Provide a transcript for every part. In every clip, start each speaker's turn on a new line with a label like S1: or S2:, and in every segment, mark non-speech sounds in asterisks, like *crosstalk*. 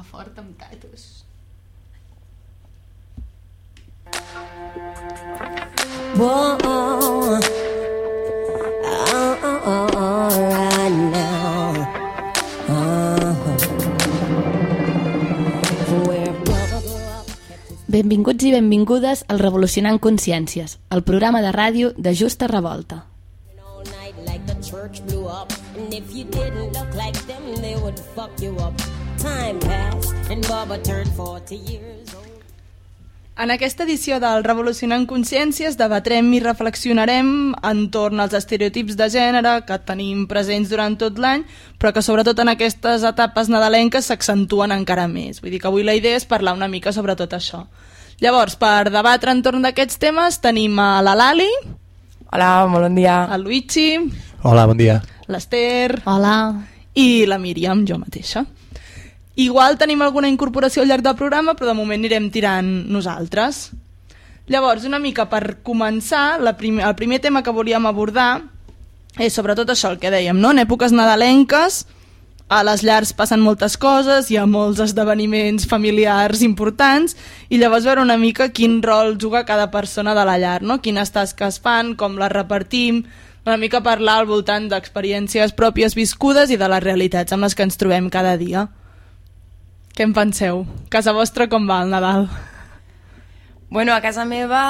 S1: Va fort amb tatus.
S2: Whoa, oh, oh, oh, oh, right now. Up.
S1: Benvinguts i benvingudes al Revolucionant Consciències, el programa de ràdio de Justa Revolta.
S2: church blew up. And if you didn't look like them, they would fuck you up. Time passed, and turned 40 years old.
S3: En aquesta edició del Revolucionant Consciències debatrem i reflexionarem entorn als estereotips de gènere que tenim presents durant tot l'any, però que sobretot en aquestes etapes nadalenques s'accentuen encara més. Vull dir que avui la idea és parlar una mica sobre tot això. Llavors, per debatre entorn d'aquests temes tenim a la Lali,
S4: Hola, molt bon dia.
S3: el Luigi,
S5: Hola, bon dia.
S3: l'Ester
S1: Hola.
S3: i la Míriam, jo mateixa. Igual tenim alguna incorporació al llarg del programa, però de moment anirem tirant nosaltres. Llavors, una mica per començar, la prim el primer tema que volíem abordar és sobretot això, el que dèiem, no? En èpoques nadalenques, a les llars passen moltes coses, hi ha molts esdeveniments familiars importants, i llavors veure una mica quin rol juga cada persona de la llar, no? Quines tasques fan, com les repartim, una mica parlar al voltant d'experiències pròpies viscudes i de les realitats amb les que ens trobem cada dia. Què en penseu? Casa vostra com va el Nadal?
S4: Bueno, a casa meva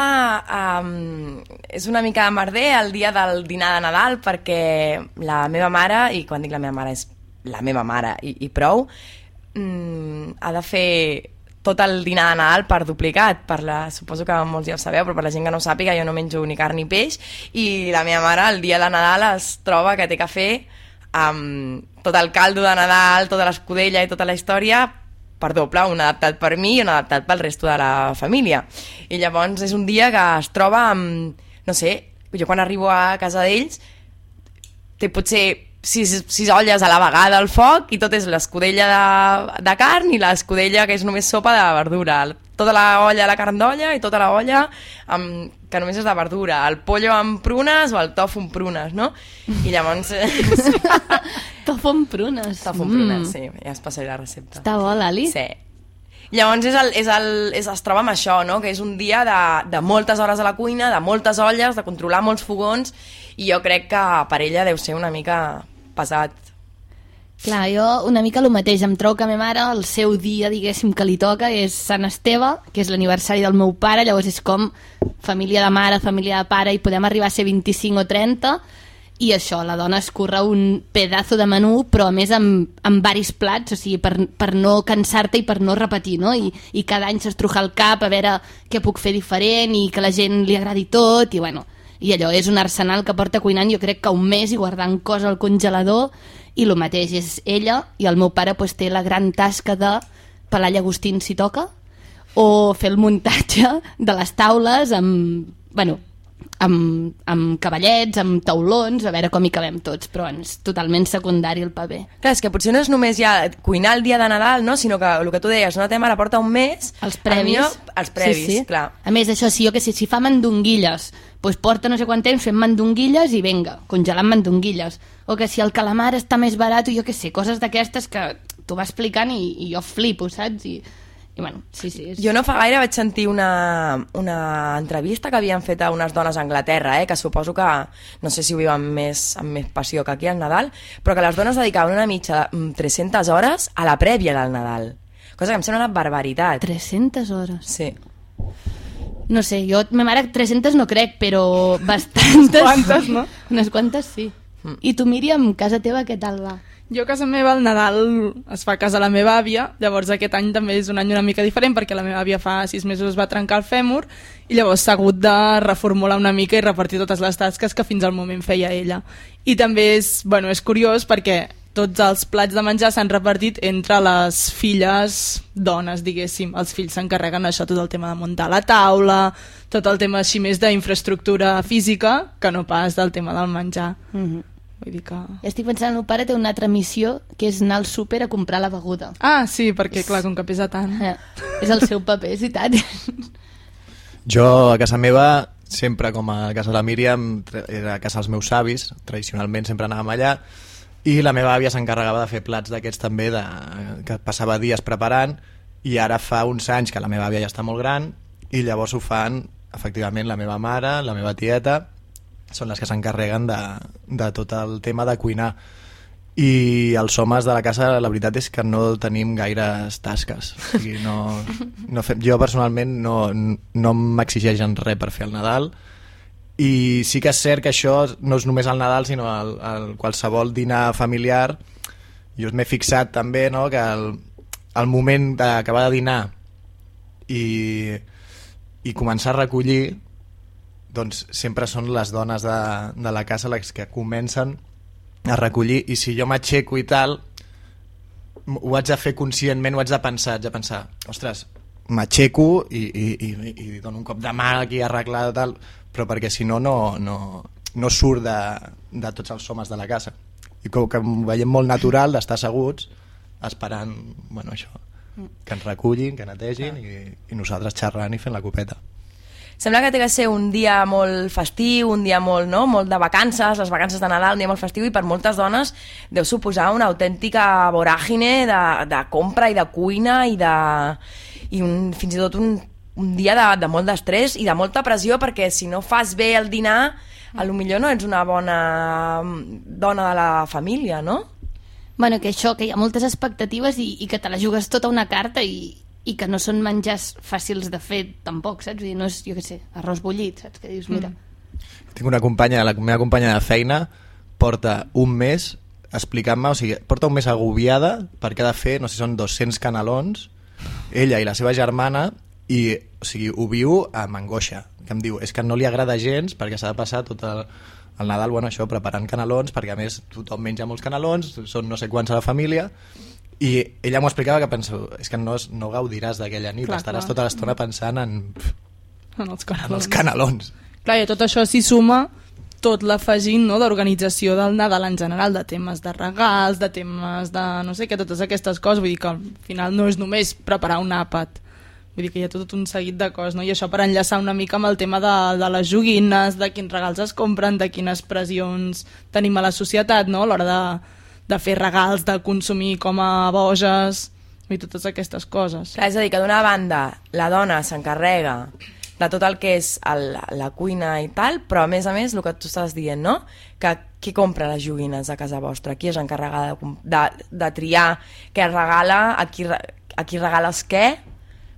S4: um, és una mica de merder el dia del dinar de Nadal perquè la meva mare, i quan dic la meva mare és la meva mare i, i prou, mm, ha de fer tot el dinar de Nadal per duplicat, per la, suposo que molts ja ho sabeu, però per la gent que no ho sàpiga jo no menjo ni carn ni peix i la meva mare el dia de Nadal es troba que té que fer amb tot el caldo de Nadal, tota l'escudella i tota la història per doble, un adaptat per mi i un adaptat pel resto de la família. I llavors és un dia que es troba amb, no sé, jo quan arribo a casa d'ells té potser sis, sis olles a la vegada al foc i tot és l'escudella de, de carn i l'escudella que és només sopa de verdura. Tota la olla la carn d'olla i tota la olla amb, que només és de verdura. El pollo amb prunes o el tofu amb prunes, no? I llavors... *laughs* *laughs*
S1: Tofu amb prunes.
S4: tofu amb prunes, sí. Ja es passaré la recepta.
S1: Està bo, Lali?
S4: Sí. Llavors és el, és el, és, es troba amb això, no? que és un dia de, de moltes hores a la cuina, de moltes olles, de controlar molts fogons, i jo crec que per ella deu ser una mica pesat.
S1: Clar, jo una mica el mateix. Em trobo que a ma mare el seu dia, diguéssim, que li toca és Sant Esteve, que és l'aniversari del meu pare, llavors és com família de mare, família de pare, i podem arribar a ser 25 o 30, i això, la dona es curra un pedazo de menú, però a més amb, amb varis plats, o sigui, per, per no cansar-te i per no repetir, no? I, I cada any s'estruja el cap a veure què puc fer diferent i que la gent li agradi tot, i bueno, i allò és un arsenal que porta cuinant jo crec que un mes i guardant coses al congelador i el mateix és ella i el meu pare pues, té la gran tasca de pelar llagostins si toca o fer el muntatge de les taules amb, bueno, amb, amb cavallets, amb taulons, a veure com hi cabem tots, però és totalment secundari el paper.
S4: Clar, és que potser no és només ja cuinar el dia de Nadal, no? sinó que el que tu deies, una tema la porta un mes...
S1: Els previs.
S4: Millor, els previs,
S1: sí, sí.
S4: clar.
S1: A més, això sí, jo que sé, si fa mandonguilles, doncs porta no sé quant temps fent mandonguilles i venga, congelant mandonguilles. O que si el calamar està més barat, o jo que sé, coses d'aquestes que t'ho va explicant i, i jo flipo, saps? I, i bueno, sí, sí. És...
S4: Jo no fa gaire vaig sentir una, una entrevista que havien fet a unes dones a Anglaterra, eh, que suposo que, no sé si ho viuen més, amb més passió que aquí al Nadal, però que les dones dedicaven una mitja de mm, 300 hores a la prèvia del Nadal. Cosa que em sembla una barbaritat.
S1: 300 hores.
S4: Sí.
S1: No sé, jo, ma mare 300 no crec, però bastantes.
S3: quantes, no? *laughs*
S1: Unes quantes sí. I tu, Míriam, casa teva què tal va?
S3: Jo a casa meva el Nadal es fa a casa la meva àvia, llavors aquest any també és un any una mica diferent perquè la meva àvia fa sis mesos es va trencar el fèmur i llavors s'ha hagut de reformular una mica i repartir totes les tasques que fins al moment feia ella. I també és, bueno, és curiós perquè tots els plats de menjar s'han repartit entre les filles dones, diguéssim. Els fills s'encarreguen això, tot el tema de muntar la taula, tot el tema així més d'infraestructura física que no pas del tema del menjar.
S1: Mm -hmm.
S3: Vull dir que...
S1: Estic pensant, el meu pare té una altra missió, que és anar al súper a comprar la beguda.
S3: Ah, sí, perquè clar, com que pesa tant.
S1: Eh, és el seu paper, és veritat.
S5: Jo a casa meva, sempre com a casa de la Míriam, era a casa dels meus avis, tradicionalment sempre anàvem allà, i la meva àvia s'encarregava de fer plats d'aquests també, de, que passava dies preparant, i ara fa uns anys que la meva àvia ja està molt gran, i llavors ho fan, efectivament, la meva mare, la meva tieta, són les que s'encarreguen de, de tot el tema de cuinar. I els homes de la casa la veritat és que no tenim gaires tasques. O sigui, no, *laughs* no fem, jo personalment no, no m'exigeixen res per fer el Nadal. I sí que és cert que això no és només el Nadal sinó el, el qualsevol dinar familiar. Jo m'he fixat també no, que el, el moment d'acabar de dinar i, i començar a recollir doncs sempre són les dones de, de la casa les que comencen a recollir i si jo m'aixeco i tal ho haig de fer conscientment, ho haig de pensar, haig de pensar, ostres, m'aixeco i, i, i, i dono un cop de mà aquí arreglat tal, però perquè si no no, no, no surt de, de tots els homes de la casa. I com que ho veiem molt natural d'estar asseguts esperant bueno, això, que ens recullin, que netegin i, i nosaltres xerrant i fent la copeta
S4: Sembla que té que ser un dia molt festiu, un dia molt, no? molt de vacances, les vacances de Nadal, un dia molt festiu, i per moltes dones deu suposar una autèntica voràgine de, de compra i de cuina i, de, i un, fins i tot un, un dia de, de molt d'estrès i de molta pressió, perquè si no fas bé el dinar, a lo millor no ets una bona dona de la família, no?
S1: Bueno, que això, que hi ha moltes expectatives i, i que te la jugues tota una carta i, i que no són menjars fàcils de fer tampoc, saps? Vull dir, no és, jo què sé, arròs bullit, saps? Que dius, mira... Mm.
S5: Tinc una companya, la meva companya de feina porta un mes explicant-me, o sigui, porta un mes agobiada perquè ha de fer, no sé, són 200 canelons, ella i la seva germana, i o sigui, ho viu amb angoixa, que em diu, és que no li agrada gens perquè s'ha de passar tot el, el Nadal, bueno, això, preparant canelons, perquè a més tothom menja molts canelons, són no sé quants a la família, i ella m'ho explicava que penso, és que no, no gaudiràs d'aquella nit,
S3: Clar,
S5: estaràs
S3: clar.
S5: tota l'estona pensant en,
S3: En els
S5: en
S3: canelons.
S5: els canelons.
S3: Clar, i tot això s'hi suma tot l'afegint no, d'organització del Nadal en general, de temes de regals, de temes de no sé què, totes aquestes coses. Vull dir que al final no és només preparar un àpat, vull dir que hi ha tot un seguit de coses, no? i això per enllaçar una mica amb el tema de, de les joguines, de quins regals es compren, de quines pressions tenim a la societat no? a l'hora de, de fer regals, de consumir com a boges, i totes aquestes coses.
S4: Clar, és a dir, que d'una banda la dona s'encarrega de tot el que és el, la cuina i tal, però a més a més el que tu estàs dient, no? Que qui compra les joguines a casa vostra? Qui és encarregada de, de, de triar què regala, a qui, a qui regales què,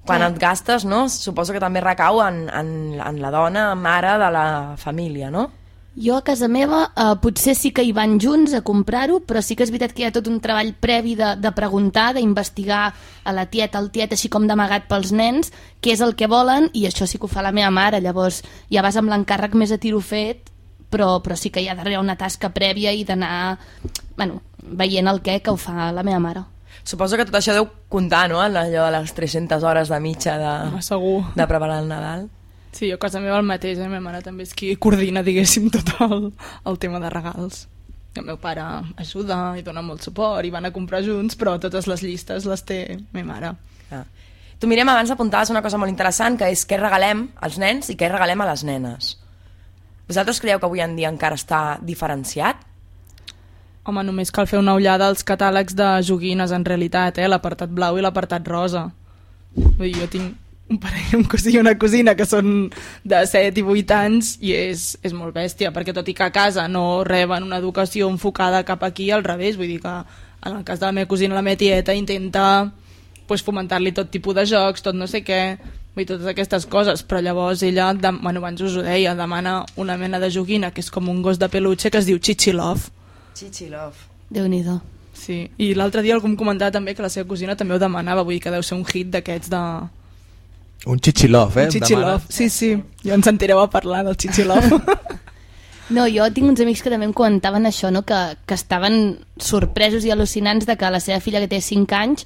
S4: quan
S1: Clar.
S4: et gastes, no? Suposo que també recau en, en, en la dona, mare de la família, no?
S1: Jo a casa meva eh, potser sí que hi van junts a comprar-ho, però sí que és veritat que hi ha tot un treball previ de, de preguntar, d'investigar a la tieta, al tiet, així com d'amagat pels nens, què és el que volen, i això sí que ho fa la meva mare. Llavors ja vas amb l'encàrrec més a tiro fet, però, però sí que hi ha darrere una tasca prèvia i d'anar bueno, veient el què que ho fa la meva mare.
S4: Suposo que tot això deu comptar, no? Allò de les 300 hores de mitja de,
S3: Home, segur.
S4: de preparar el Nadal.
S3: Sí, jo a casa meva el mateix, eh? la meva mare també és qui coordina, diguéssim, tot el, el tema de regals. El meu pare ajuda i dona molt suport i van a comprar junts, però totes les llistes les té ma mare.
S4: Ah. Tu, Mirem, abans apuntaves una cosa molt interessant, que és què regalem als nens i què regalem a les nenes. Vosaltres creieu que avui en dia encara està diferenciat?
S3: Home, només cal fer una ullada als catàlegs de joguines en realitat, eh? l'apartat blau i l'apartat rosa. Vull dir, jo tinc un parell, un cosí i una cosina que són de 7 i 8 anys i és, és molt bèstia, perquè tot i que a casa no reben una educació enfocada cap aquí, al revés, vull dir que en el cas de la meva cosina, la meva tieta, intenta pues, fomentar-li tot tipus de jocs, tot no sé què, vull dir, totes aquestes coses, però llavors ella, de, bueno, abans us ho deia, demana una mena de joguina que és com un gos de peluche que es diu Chichilov,
S4: Chichilov.
S1: Déu-n'hi-do.
S3: Sí, i l'altre dia algú em comentava també que la seva cosina també ho demanava, vull dir que deu ser un hit d'aquests de...
S5: Un chichilov, eh?
S3: Un Chichilov, sí, sí, ja ens sentireu a parlar del Chichilov. *laughs*
S1: No, jo tinc uns amics que també em comentaven això, no? que, que estaven sorpresos i al·lucinants de que la seva filla que té 5 anys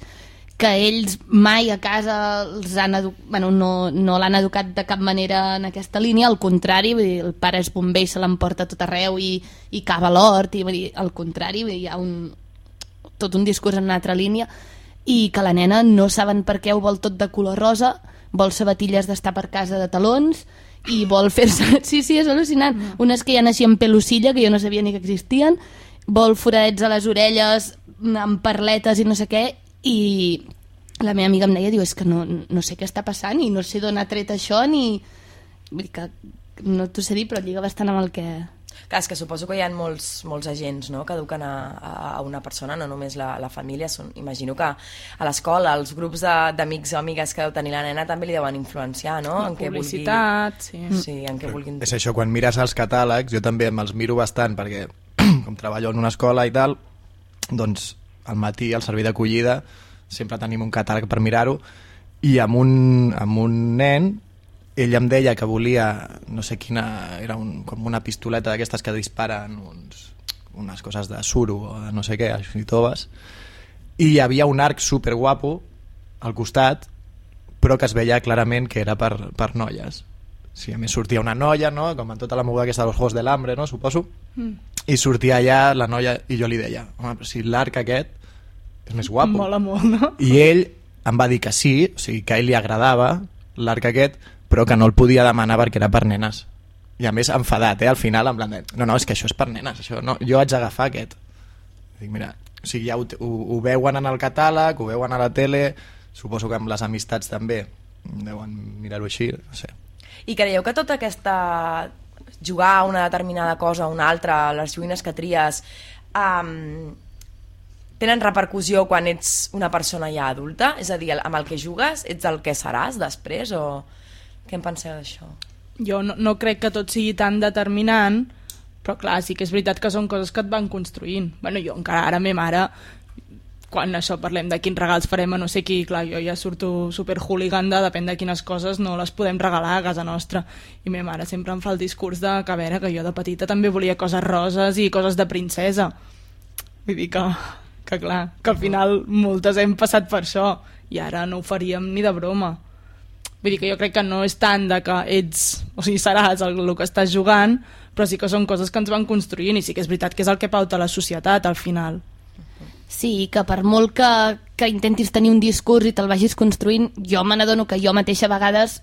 S1: que ells mai a casa els han edu... bueno, no, no l'han educat de cap manera en aquesta línia, al contrari, vull dir, el pare és bomber i se l'emporta tot arreu i, i cava l'hort, i vull dir, al contrari, vull dir, hi ha un, tot un discurs en una altra línia, i que la nena no saben per què ho vol tot de color rosa, vol sabatilles d'estar per casa de talons, i vol fer-se... *laughs* Sí, sí, és al·lucinant. Unes que ja naixien pelusilla, que jo no sabia ni que existien, vol foradets a les orelles, amb perletes i no sé què, i la meva amiga em deia, diu, és que no, no sé què està passant i no sé d'on ha tret això ni... Vull dir que no t'ho sé dir, però lliga bastant amb el que...
S4: Clar, és que suposo que hi ha molts, molts agents no? que eduquen a, a, una persona, no només la, la família. Són, imagino que a l'escola, els grups de- d'amics o amigues que deu tenir la nena també li deuen influenciar, no?
S3: La
S4: En què vulgui-
S3: publicitat, sí.
S4: Sí, en què vulguin...
S5: És això, quan mires els catàlegs, jo també me'ls miro bastant, perquè *clears throat* com treballo en una escola i tal, doncs al matí, al servei d'acollida, sempre tenim un catàleg per mirar-ho, i amb un, amb un nen, ell em deia que volia, no sé quina, era un, com una pistoleta d'aquestes que disparen uns, unes coses de suro o de no sé què, així toves, i hi havia un arc super guapo al costat, però que es veia clarament que era per, per noies. Sí, a més sortia una noia, no? com en tota la moguda aquesta dels Juegos de l'Hambre, no? suposo, mm. i sortia allà la noia i jo li deia, home, però si l'arc aquest és més guapo.
S3: Mola molt, no?
S5: I ell em va dir que sí, o sigui, que a ell li agradava l'arc aquest, però que no el podia demanar perquè era per nenes. I a més enfadat, eh, al final, en plan de, no, no, és que això és per nenes, això no, jo haig d'agafar aquest. Dic, mira, o sigui, ja ho, ho, ho veuen en el catàleg, ho veuen a la tele, suposo que amb les amistats també deuen mirar-ho així, no sé.
S4: I creieu que tota aquesta jugar a una determinada cosa o una altra, les joguines que tries, um, tenen repercussió quan ets una persona ja adulta? És a dir, amb el que jugues ets el que seràs després o què en penseu d'això?
S3: Jo no, no crec que tot sigui tan determinant, però clar, sí que és veritat que són coses que et van construint. Bueno, jo encara ara, me mare, quan això parlem de quins regals farem a no sé qui, clar, jo ja surto super hooligan de depèn de quines coses no les podem regalar a casa nostra. I ma mare sempre em fa el discurs de que a veure, que jo de petita també volia coses roses i coses de princesa. Vull dir que, que clar, que al final moltes hem passat per això i ara no ho faríem ni de broma. Vull dir que jo crec que no és tant de que ets, o sigui, seràs el, el que estàs jugant, però sí que són coses que ens van construint i sí que és veritat que és el que pauta la societat al final.
S1: Sí, que per molt que, que intentis tenir un discurs i te'l vagis construint, jo me n'adono que jo mateixa a vegades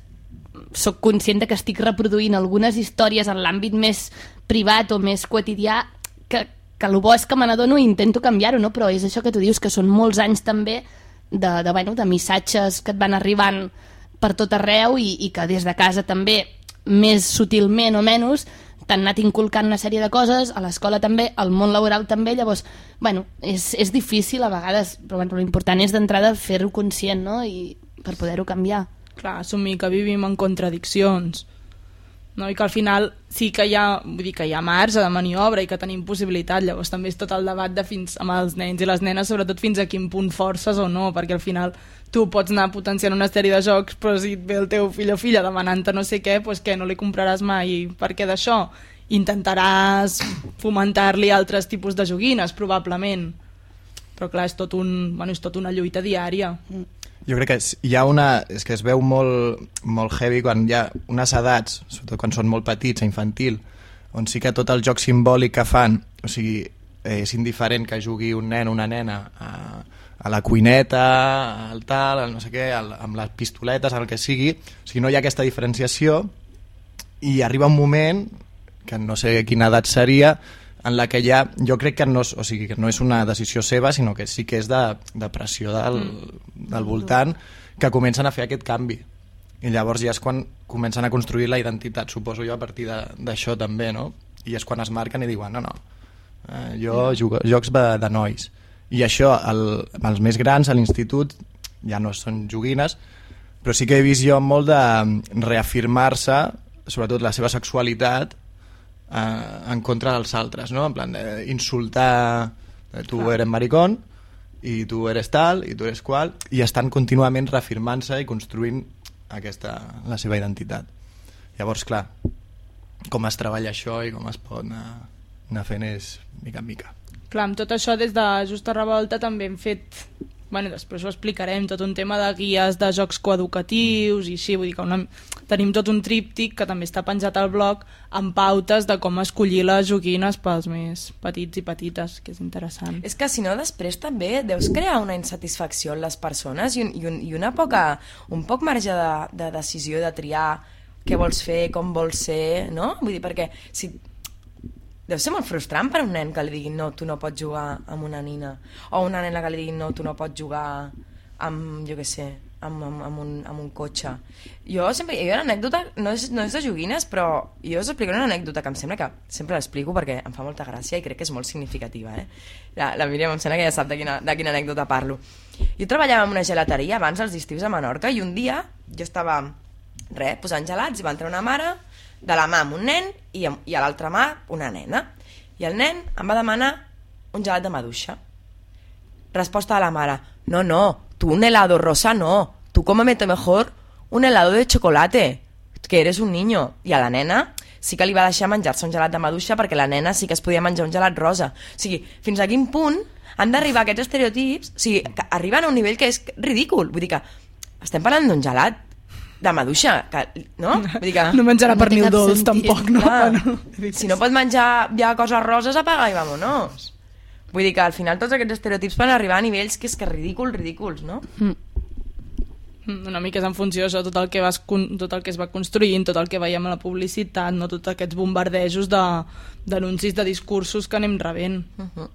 S1: sóc conscient de que estic reproduint algunes històries en l'àmbit més privat o més quotidià que, que el bo és que me n'adono i intento canviar-ho, no? però és això que tu dius, que són molts anys també de, de, bueno, de missatges que et van arribant per tot arreu i, i que des de casa també, més sutilment o menys, t'han anat inculcant una sèrie de coses, a l'escola també, al món laboral també, llavors, bueno, és, és difícil a vegades, però bueno, l'important és d'entrada fer-ho conscient, no?, i per poder-ho canviar.
S3: Clar, assumir que vivim en contradiccions no? i que al final sí que hi ha, vull dir que hi ha marge de maniobra i que tenim possibilitat, llavors també és tot el debat de fins amb els nens i les nenes, sobretot fins a quin punt forces o no, perquè al final tu pots anar potenciant una sèrie de jocs, però si et ve el teu fill o filla demanant-te no sé què, doncs què, no li compraràs mai per què d'això? Intentaràs fomentar-li altres tipus de joguines, probablement. Però clar, és tot, un, bueno, és tot una lluita diària.
S5: Jo crec que hi ha una... És que es veu molt, molt heavy quan hi ha unes edats, sobretot quan són molt petits, a infantil, on sí que tot el joc simbòlic que fan, o sigui, eh, és indiferent que jugui un nen o una nena a, a la cuineta, al tal, al no sé què, al, amb les pistoletes, el que sigui, o sigui, no hi ha aquesta diferenciació i arriba un moment, que no sé quina edat seria, en la que ja, jo crec que no, és- o sigui, que no és una decisió seva, sinó que sí que és de, de pressió del, del voltant, que comencen a fer aquest canvi. I llavors ja és quan comencen a construir la identitat, suposo jo, a partir d'això també, no? I és quan es marquen i diuen, no, no, eh, jo jugo, jocs de, de nois. I això, el, els més grans a l'institut, ja no són joguines, però sí que he vist jo molt de reafirmar-se, sobretot la seva sexualitat, eh, en contra dels altres, no? En plan d'insultar eh, tu Clar. eres maricón i tu eres tal i tu eres qual i estan contínuament reafirmant-se i construint aquesta, la seva identitat. Llavors, clar, com es treballa això i com es pot anar, anar fent és mica en mica.
S3: Clar, amb tot això des de Justa Revolta també hem fet bueno, després ho explicarem, tot un tema de guies de jocs coeducatius i així, vull dir que una, tenim tot un tríptic que també està penjat al blog amb pautes de com escollir les joguines pels més petits i petites, que és interessant.
S4: És que si no després també deus crear una insatisfacció en les persones i, un, i, un, i una poca, un poc marge de, de decisió de triar què vols fer, com vols ser, no? Vull dir, perquè si deu ser molt frustrant per a un nen que li diguin no, tu no pots jugar amb una nina. O una nena que li diguin no, tu no pots jugar amb, jo què sé amb, amb, amb, un, amb un cotxe. Jo sempre, hi una anècdota no és, no és de joguines però jo us explicaré una anècdota que em sembla que sempre l'explico perquè em fa molta gràcia i crec que és molt significativa eh? la, la Míriam em sembla que ja sap de quina, de quina anècdota parlo. Jo treballava en una gelateria abans als estius a Menorca i un dia jo estava res, posant gelats i va entrar una mare de la mà amb un nen i, amb- i a l'altra mà una nena. I el nen em va demanar un gelat de maduixa. Resposta de la mare, no, no, tú un helado rosa no, tú cómete mejor un helado de chocolate, que eres un niño. I a la nena sí que li va deixar menjar-se un gelat de maduixa perquè la nena sí que es podia menjar un gelat rosa. O sigui, fins a quin punt han d'arribar aquests estereotips, o sigui, que arriben a un nivell que és ridícul. Vull dir que estem parlant d'un gelat de maduixa, que, no? Vull dir que...
S3: No menjarà
S1: No
S3: pernil dolç,
S1: sentit.
S3: tampoc, no?
S4: Clar,
S3: Bueno,
S4: si no pot menjar ja coses roses, apaga i vámonos. Vull dir que al final tots aquests estereotips poden arribar a nivells que és que ridículs, ridículs, no?
S3: Una mica és en funció de tot el que vas tot el que es va construint, tot el que veiem a la publicitat, no tots aquests bombardejos de d'anuncis de discursos que anem rebent.
S4: Uh -huh.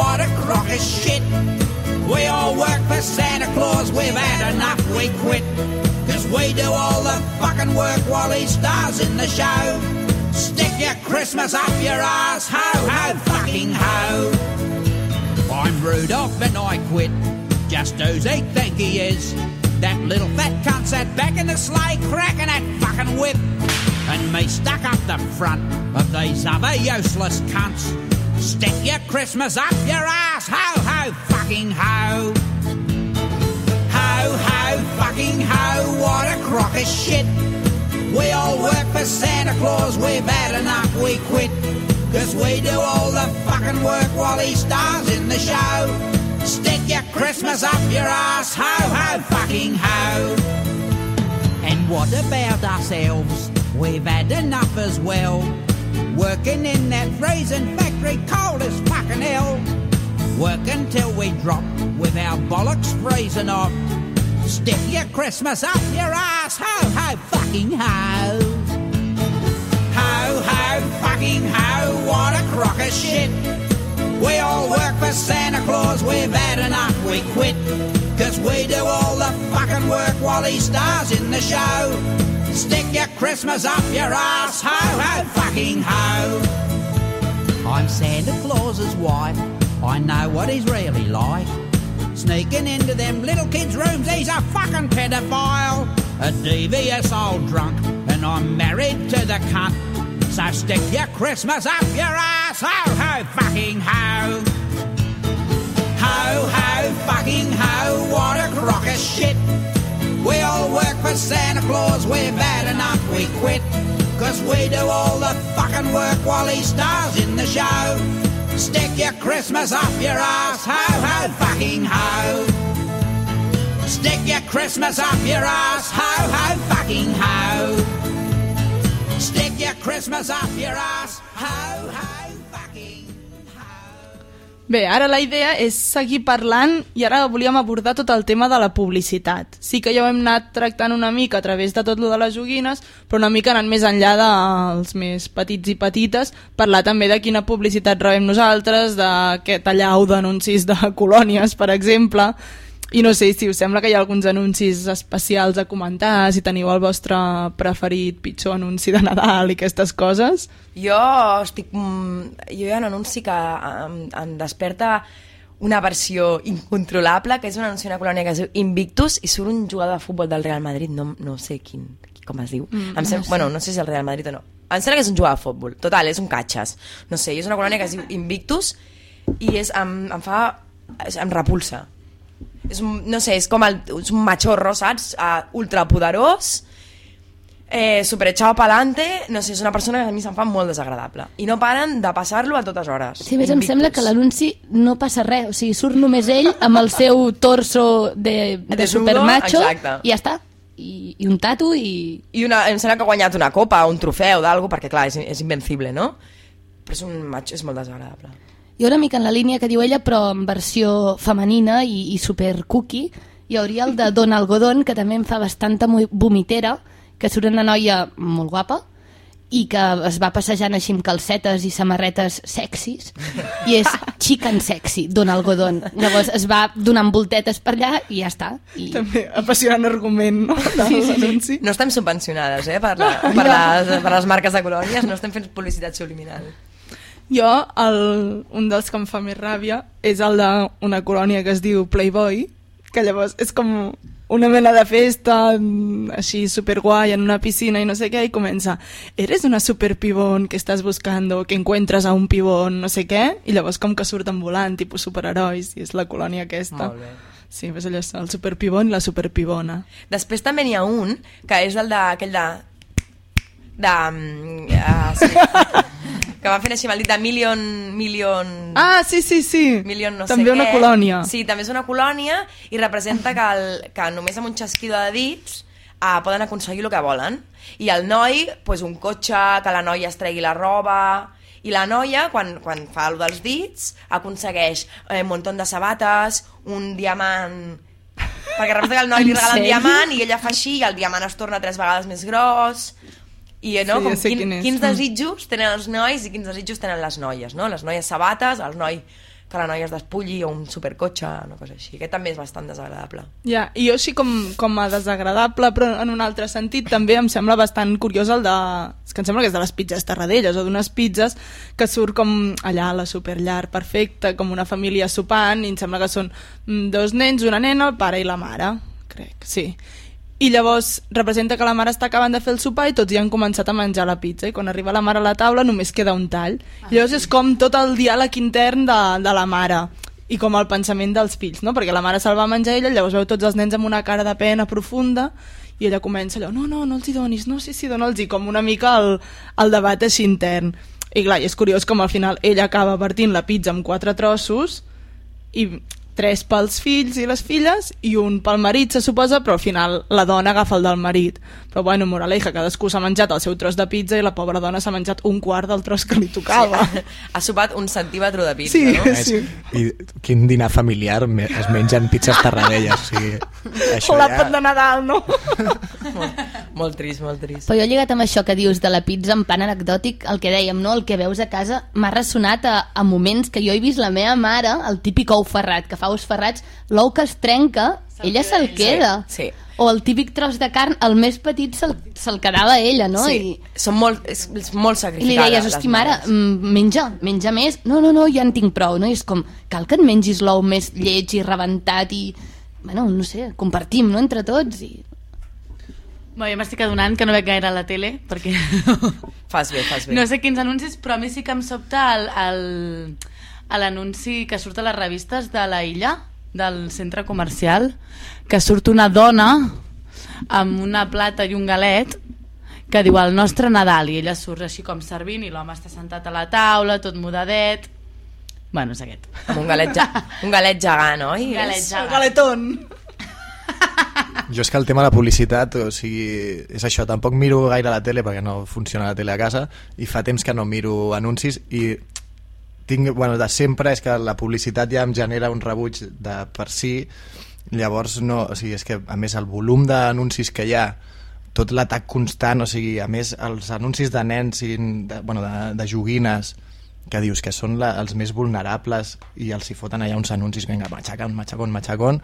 S6: What a crock of shit. We all work for Santa Claus, we've had enough, we quit. Cause we do all the fucking work while he stars in the show. Stick your Christmas up your ass, ho, ho, fucking ho. I'm Rudolph and I quit. Just who's he think he is? That little fat cunt sat back in the sleigh cracking that fucking whip. And me stuck up the front of these other useless cunts. Stick your Christmas up your ass, ho ho fucking ho. Ho ho fucking ho, what a crock of shit. We all work for Santa Claus, we've had enough, we quit. Cause we do all the fucking work while he stars in the show. Stick your Christmas up your ass, ho ho fucking ho. And what about ourselves? We've had enough as well. Working in that freezing factory cold as fucking hell. Work until we drop with our bollocks freezing off. Stick your Christmas up your ass, ho ho fucking ho. Ho ho fucking ho, what a crock of shit. We all work for Santa Claus, we've had enough, we quit. Cause we do all the fucking work while he stars in the show. Stick your Christmas up your ass, ho ho fucking ho. I'm Santa Claus's wife, I know what he's really like. Sneaking into them little kids' rooms, he's a fucking pedophile. A devious old drunk, and I'm married to the cunt. So stick your Christmas up your ass, ho ho fucking ho. Ho ho fucking ho, what a crock of shit. We all work for Santa Claus, we've had enough, we quit. Cause we do all the fucking work while he stars in the show. Stick your Christmas up your ass, ho ho fucking ho. Stick your Christmas up your ass, ho ho fucking ho. Stick your Christmas up your ass,
S3: Bé, ara la idea és seguir parlant i ara volíem abordar tot el tema de la publicitat. Sí que ja ho hem anat tractant una mica a través de tot lo de les joguines, però una mica anant més enllà dels més petits i petites, parlar també de quina publicitat rebem nosaltres, d'aquest allau d'anuncis de colònies, per exemple, i no sé si us sembla que hi ha alguns anuncis especials a comentar, si teniu el vostre preferit pitjor anunci de Nadal i aquestes coses.
S4: Jo estic... mm, Jo hi ha un anunci que em, em desperta una versió incontrolable, que és un anunci d'una colònia que es diu Invictus, i surt un jugador de futbol del Real Madrid, no, no sé quin, com es diu. Mm, em sem... no bueno, no sé si és el Real Madrid o no. Em sembla que és un jugador de futbol. Total, és un catxes. No sé, és una colònia que es diu Invictus i és, em, em fa... em repulsa. És un, no sé, és com el, és un machorro, saps? Uh, ultrapoderós, eh, super echado pa'lante, no sé, és una persona que a mi se'm fa molt desagradable. I no paren de passar-lo a totes hores.
S1: Sí, més em sembla que l'anunci no passa res, o sigui, surt només ell amb el seu torso de, de
S4: Desnudo,
S1: supermacho
S4: exacte.
S1: i ja està. I, I un tatu i...
S4: I una, em sembla que ha guanyat una copa, un trofeu d'algo, perquè clar, és, és invencible, no? Però és un macho, és molt desagradable.
S1: Jo una mica en la línia que diu ella, però en versió femenina i, i super cookie, hi hauria el de *laughs* Don Algodón, que també em fa bastanta vomitera, que surt una noia molt guapa, i que es va passejant així amb calcetes i samarretes sexis i és chicken sexy, Don Algodón llavors es va donant voltetes per allà i ja està I...
S3: També apassionant argument, no? De l'anunci.
S4: No estem subvencionades, eh, per, la, per, les, per les marques de colònies, no estem fent publicitat subliminal.
S3: Jo, el, un dels que em fa més ràbia és el d'una colònia que es diu Playboy, que llavors és com una mena de festa mm, així superguai en una piscina i no sé què, i comença eres una superpibón que estàs buscando que encuentres a un pibón no sé què, i llavors com que surten volant, tipus superherois, i és la colònia aquesta.
S4: Molt bé.
S3: Sí, pues allò és el superpibón i la superpibona.
S4: Després també n'hi ha un, que és el de, aquell de... de uh, sí, *laughs* que va fent així amb el dit de Million... million
S3: Ah, sí, sí, sí.
S4: Million no
S3: També
S4: sé
S3: una
S4: què.
S3: colònia.
S4: Sí, també és una colònia i representa que, el, que només amb un xasquido de dits uh, poden aconseguir el que volen. I el noi, pues, un cotxe, que la noia es tregui la roba... I la noia, quan, quan fa el dels dits, aconsegueix eh, un munt de sabates, un diamant... Perquè representa que el noi *laughs* li regala un
S1: sèrio?
S4: diamant i ella fa així i el diamant es torna tres vegades més gros... I no,
S3: Sí,
S4: com
S3: ja
S4: quin,
S3: quin és.
S4: quins
S3: Mm.
S4: desitjos tenen els nois i quins desitjos tenen les noies, no? Les noies sabates, el noi que la noia es despulli o un supercotxe, una cosa així. Aquest també és bastant desagradable.
S3: Ja, i jo així com, com a desagradable, però en un altre sentit també em sembla bastant curiós el de... És que em sembla que és de les pizzas Tarradellas o d'unes pizzas que surt com allà la superllar perfecta, com una família sopant, i em sembla que són mm, dos nens, una nena, el pare i la mare, crec, sí. I llavors representa que la mare està acabant de fer el sopar i tots ja han començat a menjar la pizza i quan arriba la mare a la taula només queda un tall. I llavors és com tot el diàleg intern de, de la mare i com el pensament dels fills, no? perquè la mare se'l va menjar ella, llavors veu tots els nens amb una cara de pena profunda i ella comença allò, no, no, no els hi donis, no, sí, sí, dona'ls, i com una mica el, el debat així intern. I clar, i és curiós com al final ella acaba partint la pizza en quatre trossos i tres pels fills i les filles i un pel marit, se suposa, però al final la dona agafa el del marit. Però bueno, moraleja, cadascú s'ha menjat el seu tros de pizza i la pobra dona s'ha menjat un quart del tros que li tocava. *laughs*
S4: Ha sopat un centímetre de pizza,
S3: Sí,
S4: no?
S3: Sí.
S5: I quin dinar familiar me- es mengen pizzas tarradellas. O sigui, això
S3: O l'àpat de Nadal, no? *laughs*
S4: Molt, molt trist, molt trist.
S1: Però jo lligat amb això que dius de la pizza en plan anecdòtic, el que dèiem, no? el que veus a casa, m'ha ressonat a, a moments que jo he vist la meva mare, el típic ou ferrat, que fa ous ferrats, l'ou que es trenca, ella se'l queda.
S4: Sí, sí.
S1: O el típic tros de carn, el més petit se'l se quedava ella, no?
S4: sí. Són molt, és, és molt
S1: I, I li deies, hosti, mare, mm, menja, menja més. No, no, no, ja en tinc prou, no? I és com, cal que et mengis l'ou més lleig i rebentat i... Bueno, no sé, compartim, no?, entre tots i...
S7: Bé, jo m'estic adonant que no veig gaire a la tele, perquè *laughs*
S4: Fas bé, fas bé.
S7: no sé quins anuncis, però a mi sí que em sobta el, el, l'anunci que surt a les revistes de la illa, del centre comercial, que surt una dona amb una plata i un galet que diu el nostre Nadal i ella surt així com servint i l'home està sentat a la taula, tot mudadet bueno, és aquest
S4: Amb un galet, ja, un galet gegant, oi?
S7: Un galet gegant.
S3: El galetón.
S5: Jo és que el tema de la publicitat, o sigui, és això, tampoc miro gaire la tele perquè no funciona la tele a casa i fa temps que no miro anuncis i tinc, bueno, de sempre és que la publicitat ja em genera un rebuig de per si. Llavors no, o sigui, és que a més el volum d'anuncis que hi ha tot l'atac constant, o sigui, a més els anuncis de nens i de, bueno, de, de joguines que dius que són la, els més vulnerables i els hi foten allà uns anuncis, vinga, matxacon, matxacon, matxacon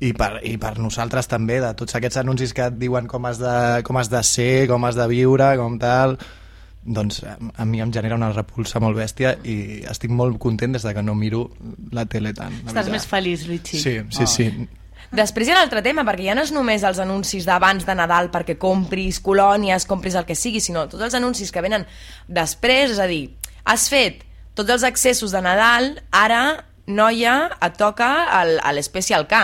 S5: i per, i per nosaltres també, de tots aquests anuncis que et diuen com has de, com has de ser, com has de viure, com tal doncs a, mi em genera una repulsa molt bèstia i estic molt content des de que no miro la tele tant. la
S7: estàs
S5: veritat.
S7: més feliç, Richie
S5: Sí, sí, sí.
S4: Després hi ha un altre tema, perquè ja no és només els anuncis d'abans de Nadal perquè compris colònies, compris el que sigui, sinó tots els anuncis que venen després, és a dir, has fet tots els accessos de Nadal, ara noia, et toca l'Special K.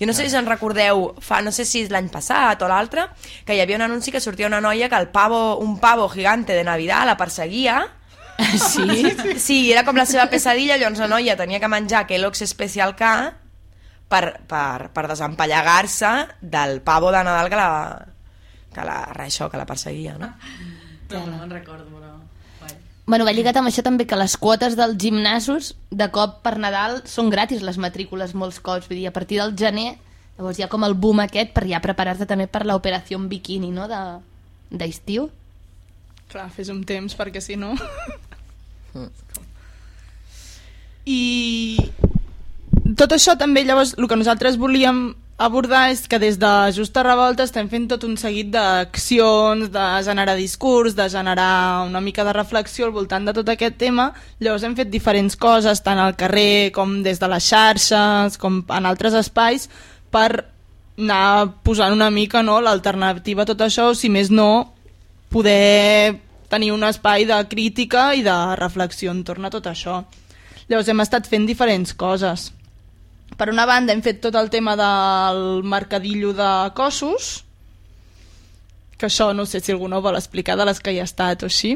S4: Jo no sé si en recordeu, fa, no sé si és l'any passat o l'altre, que hi havia un anunci que sortia una noia que el pavo, un pavo gigante de Navidad la perseguia *laughs*
S1: Sí?
S4: Sí, era com la seva pesadilla, llavors la noia tenia que menjar Kellogg's Special K per, per, per desempallegar-se del pavo de Nadal que la, que la, això, que la perseguia, no?
S7: no, no me'n recordo.
S1: Bueno, va lligat amb això també que les quotes dels gimnasos de cop per Nadal són gratis les matrícules molts cops, vull dir, a partir del gener llavors hi ha com el boom aquest per ja preparar-te també per l'operació bikini, no?, de- d'estiu.
S3: Clar, fes un temps, perquè si no... I tot això també, llavors, el que nosaltres volíem abordar és que des de Justa Revolta estem fent tot un seguit d'accions, de generar discurs, de generar una mica de reflexió al voltant de tot aquest tema. Llavors hem fet diferents coses, tant al carrer com des de les xarxes, com en altres espais, per anar posant una mica no, l'alternativa a tot això, o si més no, poder tenir un espai de crítica i de reflexió entorn a tot això. Llavors hem estat fent diferents coses. Per una banda hem fet tot el tema del mercadillo de cossos, que això no sé si algú no vol explicar de les que hi ha estat o així.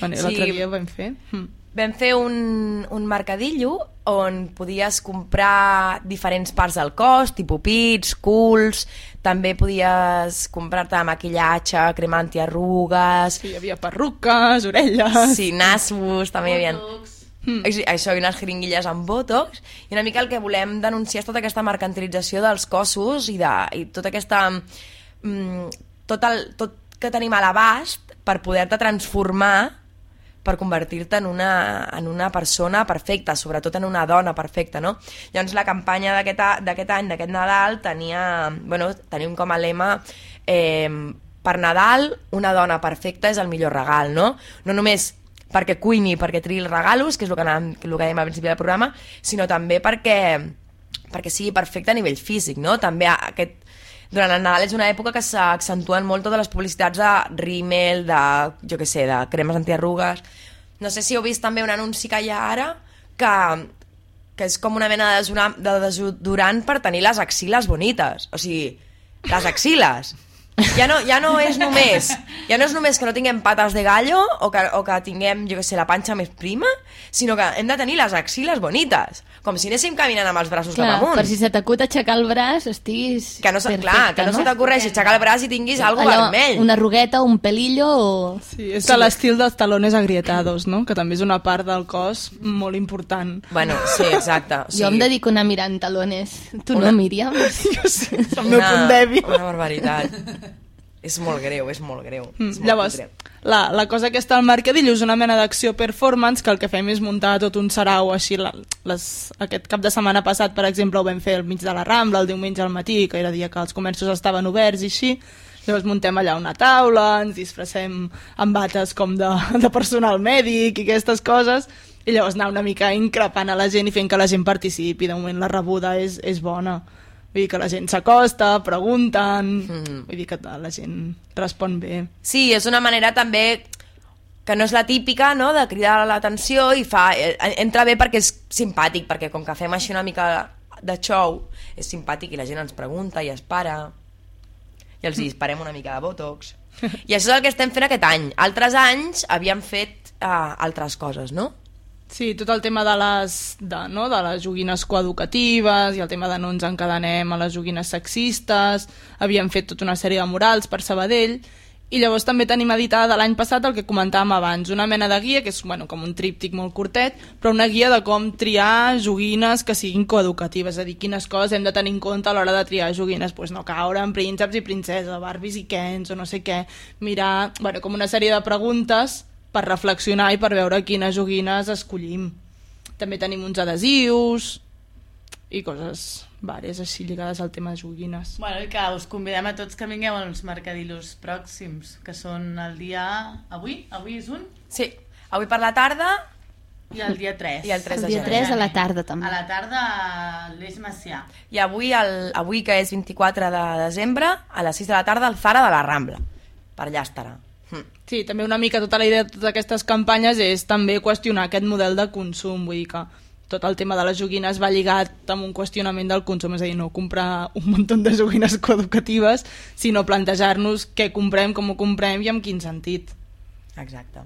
S3: Bueno,
S4: Sí.
S3: L'altre dia ho vam fer. Mm.
S4: Vam fer un, un mercadillo on podies comprar diferents parts del cos, tipus pits, culs, també podies comprar-te maquillatge, crema antiarrugues,
S3: Sí, hi havia perruques, orelles...
S4: sí, nassos, també hi havia... Mm. Això, i unes jeringuilles amb botox, i una mica el que volem denunciar és tota aquesta mercantilització dels cossos i, de, i tota aquesta... Mm, tot, el, tot que tenim a l'abast per poder-te transformar per convertir-te en, una, en una persona perfecta, sobretot en una dona perfecta, no? Llavors la campanya d'aquest any, d'aquest Nadal, tenia, bueno, tenim com a lema eh, per Nadal una dona perfecta és el millor regal, no? No només perquè cuini, perquè triï els regalos, que és el que, anàvem, el que dèiem al principi del programa, sinó també perquè, perquè sigui perfecte a nivell físic, no? També aquest, durant el Nadal és una època que s'accentuen molt totes les publicitats de rímel, de, jo què sé, de cremes antiarrugues... No sé si heu vist també un anunci que hi ha ara que, que és com una mena de desodorant per tenir les axiles bonites. O sigui, les axiles. Ja no, ja no és només ja no és només que no tinguem pates de gallo o que, o que tinguem, jo què sé, la panxa més prima, sinó que hem de tenir les axiles bonites. Com si anéssim caminant amb els braços
S1: Clar,
S4: cap amunt.
S1: per si se t'acut aixecar el braç estiguis
S4: Que no, se,
S1: perfecte,
S4: clar, que no, se t'ocorreixi aixecar el braç i tinguis algo
S1: Allò,
S4: vermell.
S1: Una arrugueta, un pelillo o...
S3: Sí, és de l'estil dels talones agrietados, no? que també és una part del cos molt important.
S4: Bueno, sí, exacte. O *laughs*
S1: Jo em dedico a anar mirant talones. Tu
S4: Una-
S1: no, Míriam? *laughs*
S3: Jo sí, és el meu punt dèbil.
S4: Una barbaritat. És molt greu, és molt greu.
S3: Mm,
S4: és molt
S3: Llavors, la, la cosa aquesta al Mercadillo és una mena d'acció performance que el que fem és muntar tot un sarau així. La, les, aquest cap de setmana passat, per exemple, ho vam fer al mig de la Rambla, el diumenge al matí, que era dia que els comerços estaven oberts i així. Llavors muntem allà una taula, ens disfressem amb bates com de, de personal mèdic i aquestes coses, i llavors anar una mica increpant a la gent i fent que la gent participi. De moment la rebuda és, és bona. Vull dir que la gent s'acosta, pregunten... Mm. Vull dir que la gent respon bé.
S4: Sí, és una manera també que no és la típica, no?, de cridar l'atenció i fa... eh, Entra bé perquè és simpàtic, perquè com que fem així una mica de show, és simpàtic i la gent ens pregunta i es para i els disparem una mica de botox. *laughs* I això és el que estem fent aquest any. Altres anys havíem fet uh, altres coses, no?
S3: Sí, tot el tema de les, de, no, de les joguines coeducatives i el tema de no ens encadenem a les joguines sexistes, havíem fet tota una sèrie de murals per Sabadell. I llavors també tenim editada de l'any passat el que comentàvem abans, una mena de guia que és bueno, com un tríptic molt curtet, però una guia de com triar joguines que siguin coeducatives, és a dir, quines coses hem de tenir en compte a l'hora de triar joguines, pues no caure en prínceps i princeses, Barbies i Kens o no sé què, mirar, bueno, com una sèrie de preguntes per reflexionar i per veure quines joguines escollim. També tenim uns adhesius i coses vares així lligades al tema de joguines.
S7: Bueno, i que us convidem a tots que vingueu als mercadillos pròxims, que són el dia... Avui? Avui és un?
S4: Sí, avui per la tarda
S7: I el dia 3.
S4: I el 3
S1: El dia
S4: gener.
S1: 3 a la tarda, també.
S7: A la tarda a l'Eix Macià.
S4: i avui, el, avui que és 24 de desembre, a les 6 de la tarda, al Zara de la Rambla. Per allà estarà. Hm.
S3: Sí, també una mica tota la idea de totes aquestes campanyes és també qüestionar aquest model de consum, vull dir que tot el tema de les joguines va lligat amb un qüestionament del consum, és a dir, no comprar un munt de joguines *laughs* coeducatives, sinó plantejar-nos què comprem, com ho comprem i amb quin sentit.
S4: Exacte.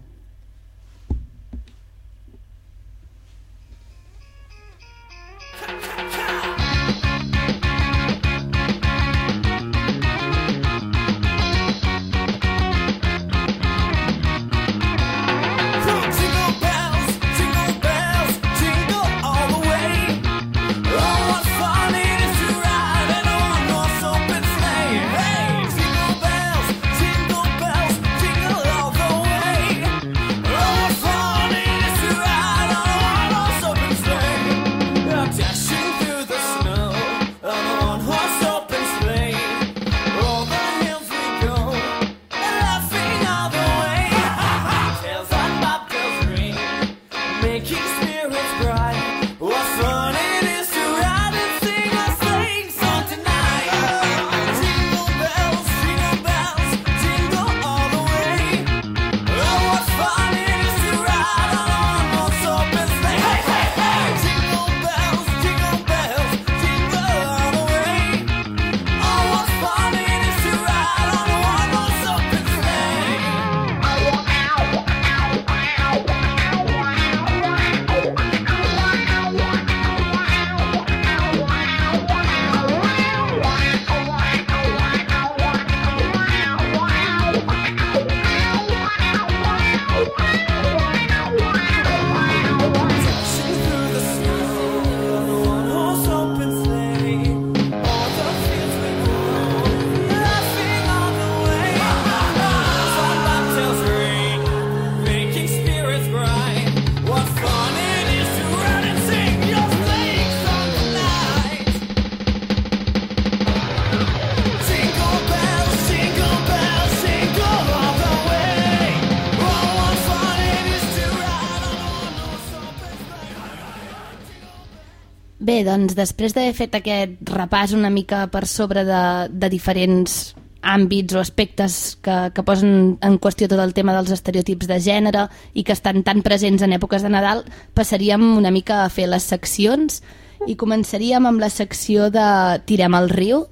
S1: Doncs després d'haver fet aquest repàs una mica per sobre de, de diferents àmbits o aspectes que, que posen en qüestió tot el tema dels estereotips de gènere i que estan tan presents en èpoques de Nadal, passaríem una mica a fer les seccions i començaríem amb la secció de Tirem al riu,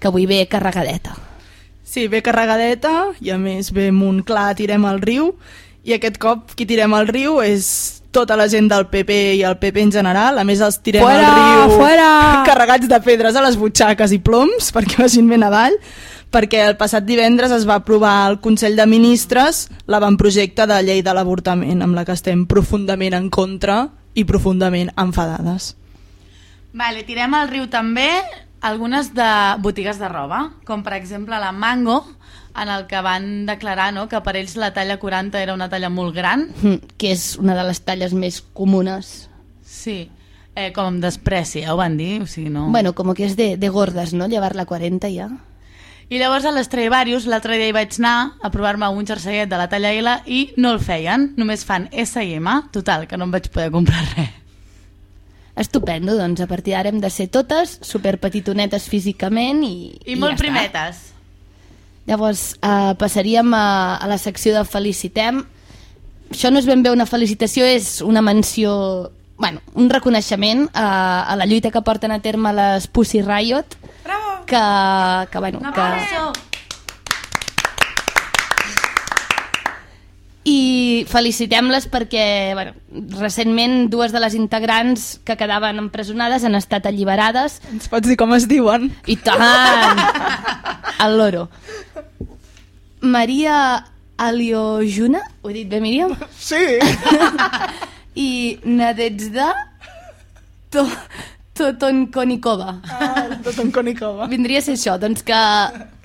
S1: que avui ve carregadeta.
S3: Sí, ve carregadeta i a més ve amb un clar tirem al riu i aquest cop qui tirem al riu és tota la gent del PP i el PP en general, a més els tirem
S4: Fuera,
S3: al riu
S4: fuera! *laughs*
S3: carregats de pedres a les butxaques i ploms *laughs* perquè vagin ben avall perquè el passat divendres es va aprovar al Consell de Ministres l'avantprojecte de llei de l'avortament amb la que estem profundament en contra i profundament enfadades.
S7: Vale, tirem al riu també algunes de botigues de roba, com per exemple la Mango, en el que van declarar no, que per ells la talla 40 era una talla molt gran.
S1: Mm, que és una de les talles més comunes.
S7: Sí, eh, com despreci, ja ho van dir, o sigui, no...
S1: Bueno, como que és de, de gordes, no? Llevar la 40 ja.
S7: I llavors a l'Estradivarius l'altre dia hi vaig anar a provar-me un jerseillet de la talla L i no el feien, només fan S i M, total, que no em vaig poder comprar res.
S1: Estupendo, doncs a partir d'ara hem de ser totes superpetitonetes físicament i,
S7: I, molt
S1: ja està. Llavors eh, passaríem a, a la secció de felicitem. Això no és ben bé una felicitació, és una menció, bueno, un reconeixement a, a la lluita que porten a terme les Pussy Riot.
S4: Bravo!
S1: Que, que, bueno, que, i felicitem-les perquè bueno, recentment dues de les integrants que quedaven empresonades han estat alliberades
S3: Ens pots dir com es diuen?
S1: i tant el loro Maria Aliojuna ho he dit bé Míriam?
S3: Sí! *laughs*
S1: i Nadezhda to Totonkonikova
S3: Ah, tot un conicova.
S1: Vindria a ser això, doncs que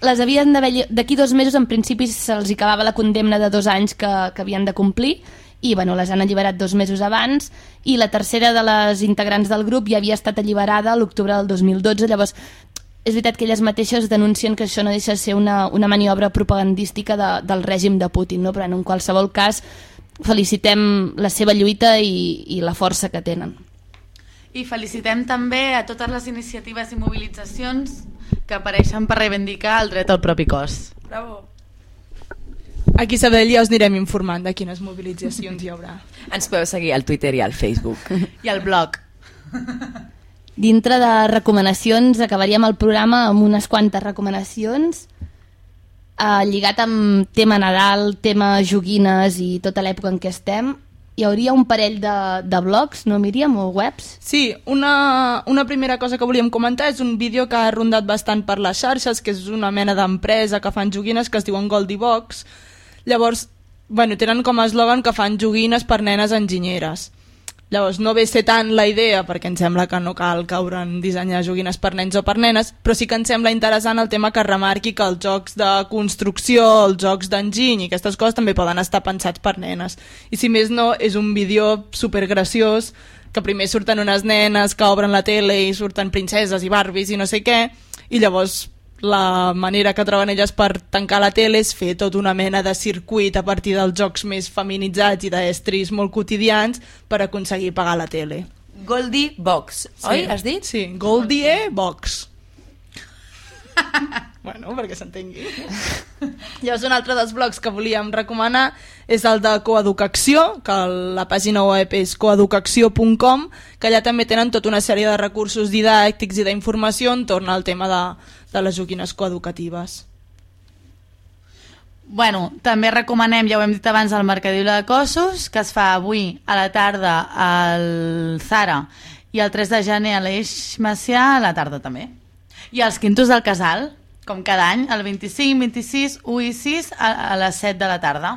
S1: les havien d'haver... D'aquí dos mesos, en principi, se'ls acabava la condemna de dos anys que, que havien de complir i bueno, les han alliberat dos mesos abans i la tercera de les integrants del grup ja havia estat alliberada l'octubre del 2012, llavors és veritat que elles mateixes denuncien que això no deixa de ser una, una maniobra propagandística de, del règim de Putin, no? però en qualsevol cas felicitem la seva lluita i, i la força que tenen.
S7: I felicitem també a totes les iniciatives i mobilitzacions que apareixen per reivindicar el dret al propi cos.
S4: Bravo!
S3: Aquí a Sabadell ja us anirem informant de quines mobilitzacions hi haurà.
S4: Ens podeu seguir al Twitter i al Facebook. *laughs*
S7: I el blog.
S1: Dintre de recomanacions, acabaríem el programa amb unes quantes recomanacions eh, lligat amb tema Nadal, tema joguines i tota l'època en què estem. Hi hauria un parell de, de blogs, no Míriam, o webs?
S3: Sí, una, una primera cosa que volíem comentar és un vídeo que ha rondat bastant per les xarxes, que és una mena d'empresa que fan joguines que es diuen Goldie Box. Llavors, bueno, tenen com a eslògan que fan joguines per nenes enginyeres. Llavors, no ve ser tant la idea, perquè em sembla que no cal caure en dissenyar joguines per nens o per nenes, però sí que ens sembla interessant el tema que remarqui que els jocs de construcció, els jocs d'enginy i aquestes coses també poden estar pensats per nenes. I si més no, és un vídeo supergraciós que primer surten unes nenes que obren la tele i surten princeses i barbies i no sé què, i llavors la manera que troben elles per tancar la tele és fer tota una mena de circuit a partir dels jocs més feminitzats i d'estris molt quotidians per aconseguir pagar la tele.
S4: Goldie Box, oi? Has dit?
S3: Sí, Goldie Box. *laughs* bueno, perquè s'entengui. *laughs* Llavors, un altre dels blogs que volíem recomanar és el de Coeducacció, que la pàgina web és coeducacció.com, que allà també tenen tota una sèrie de recursos didàctics i d'informació en torn al tema de, de les joguines coeducatives.
S7: Bueno, també recomanem, ja ho hem dit abans, el Mercadillo de Cossos, que es fa avui a la tarda al Zara i el 3 de gener a l'Eix Macià a la tarda també. I els Quintos del Casal, com cada any, el 25, 26, 1 i 6 a, a les 7 de la tarda.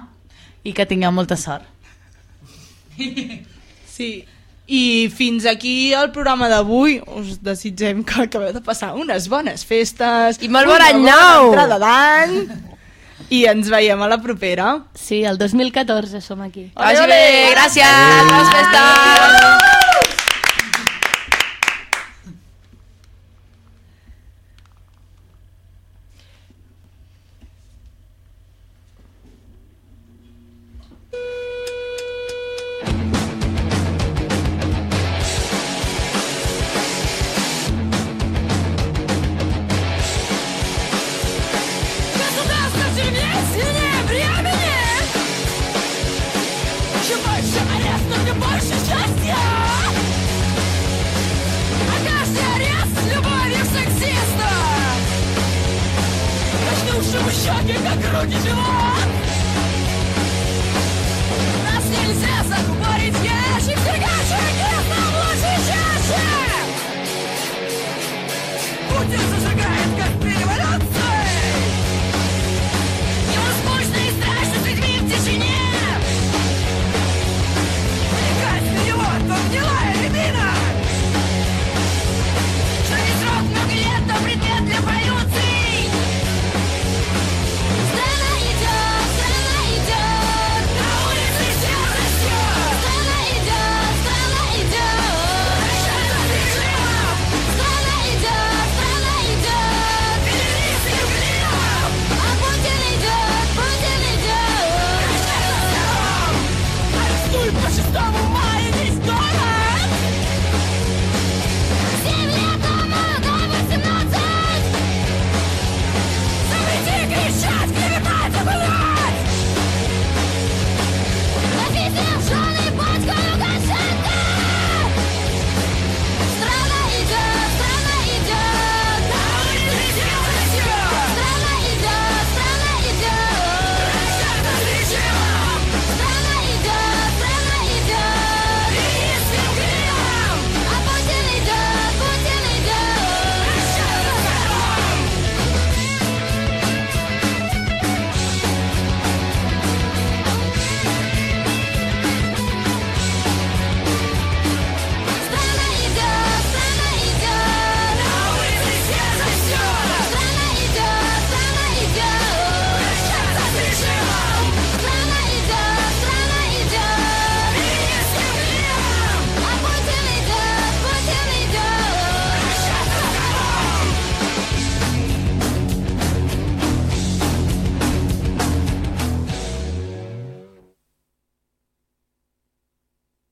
S7: I que tingueu molta sort. *laughs*
S3: Sí. I fins aquí el programa d'avui. Us desitgem que acabeu de passar unes bones festes.
S4: I molt bon any nou!
S3: entrada d'any. I ens veiem a la propera.
S1: Sí, el 2014 som aquí.
S4: Vagi bé, gràcies! Bones festes!
S8: 学の技術だ